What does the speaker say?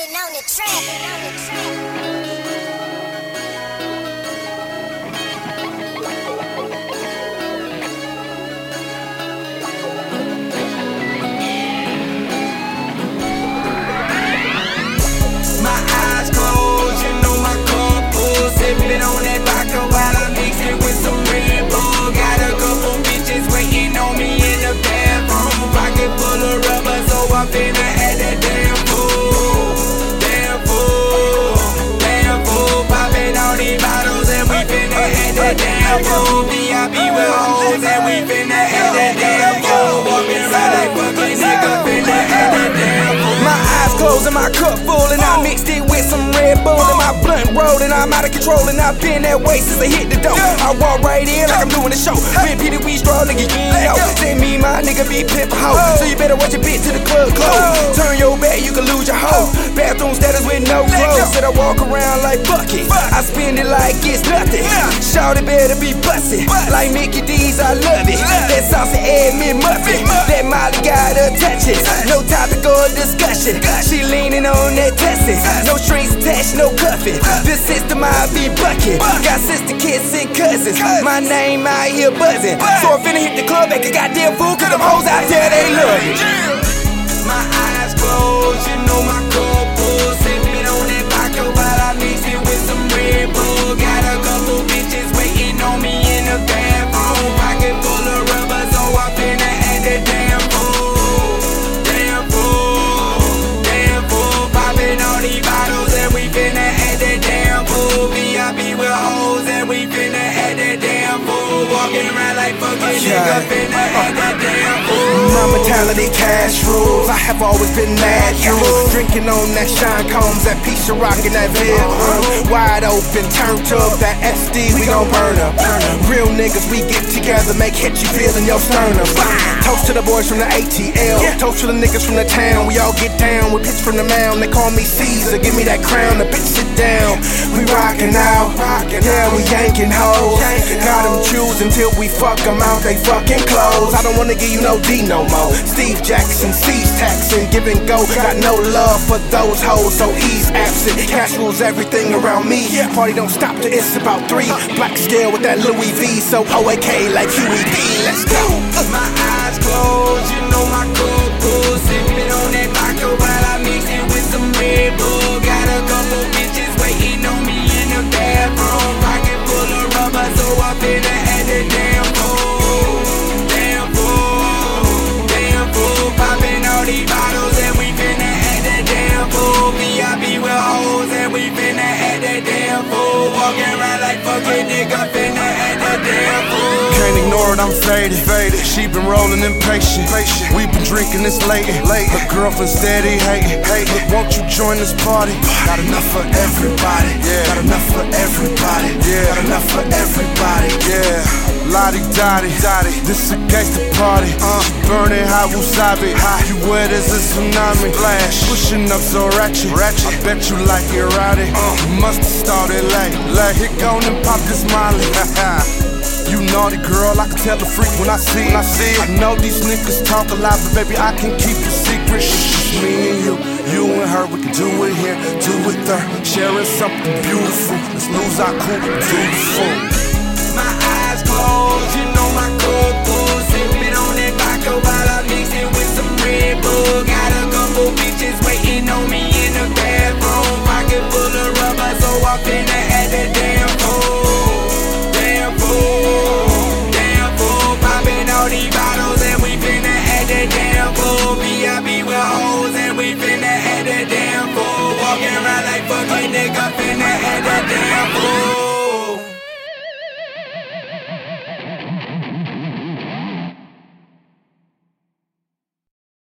Brandon on the track. On it like while I mix it with some rainbow Gotta go bitches wingin' on me in the back I can pull a rubber so i be the that damn fool. VIP with hoes and we finna add that damn fool. Walking around like fucking nigga, finna add that damn fool. My eyes closed and my cup full, and I mixed it with some Red Bull. And my blunt rolled, and I'm out of control, and I've been that way since I hit the door. I walk right in like I'm doing a show. Been Peter, we straw, nigga, you know. Say me, my nigga, be pimp hoe. So you better watch your bitch to the club close. Bathroom status with no clothes. Said I walk around like bucket. I spend it like it's nothing. Shout it better be busted. Like Mickey D's, I love it. That saucy egg muffin. That Molly got her touches. No topic or discussion. She leaning on that testing. No strings attached, no cuffing. This system I be bucking. Got sister kids and cousins. My name out here buzzing. So I'm finna hit the club like a goddamn fool. Cause them hoes out there, they love it. My eyes closed, you know my cup nigga, add that damn fool. My mentality, cash rules. I have always been mad rules. Drinking on that shine combs, that piece of rock in that vid. Wide open, turned up, that SD, we gon' burn up. Real niggas, we get together, make hits you feel in your sternum. Toast to the boys from the ATL. Toast to the niggas from the town. We all get down with pitch from the mound. They call me Caesar, give me that crown. The bitch sit down. We rockin' out. Yeah, we yanking hoes. Got them choose until we fuck them out. They fucking close. I don't wanna give you no D no more. Steve Jackson, seize taxing, give and go. Got no love for those hoes, so ease absent. Cash rules everything around me. Party don't stop till it's about three. Black scale with that Louis V, so OAK like P. Let's Walking around like fucking nigga, finna that damn fool. Can't ignore it, I'm faded. faded. She been rolling impatient. Patient. We been drinking this late. late. Her girlfriend steady hating. Hey, look, won't you join this party? Got enough for everybody. Yeah. Got enough for everybody. Yeah. Got enough for everybody. Yeah. Lottie Dottie, Dottie, this a gangsta party. Uh, she burning hot wasabi. Hot. You wet as a tsunami. Flash, pushing up so ratchet. ratchet. I bet you like it rowdy. Uh, you must have started late. Late. Hit gone and pop this molly. You naughty girl, I can tell a freak when I see it. I see it. I know these niggas talk a lot, but baby, I can keep a secret. Shh, me and you, you and her, we can do it here, do it there. Sharing something beautiful. Let's lose our cool, do the. My eyes closed, you know my cup full. Sipping on that vodka while I mix it with some Red Bull. Got a couple bitches waiting on me in the bathroom. Pocket full of rubber, so I'm finna that damn fool. VIP with hoes and we finna add that damn fool. Walking around like fucking nigga, finna add that damn fool.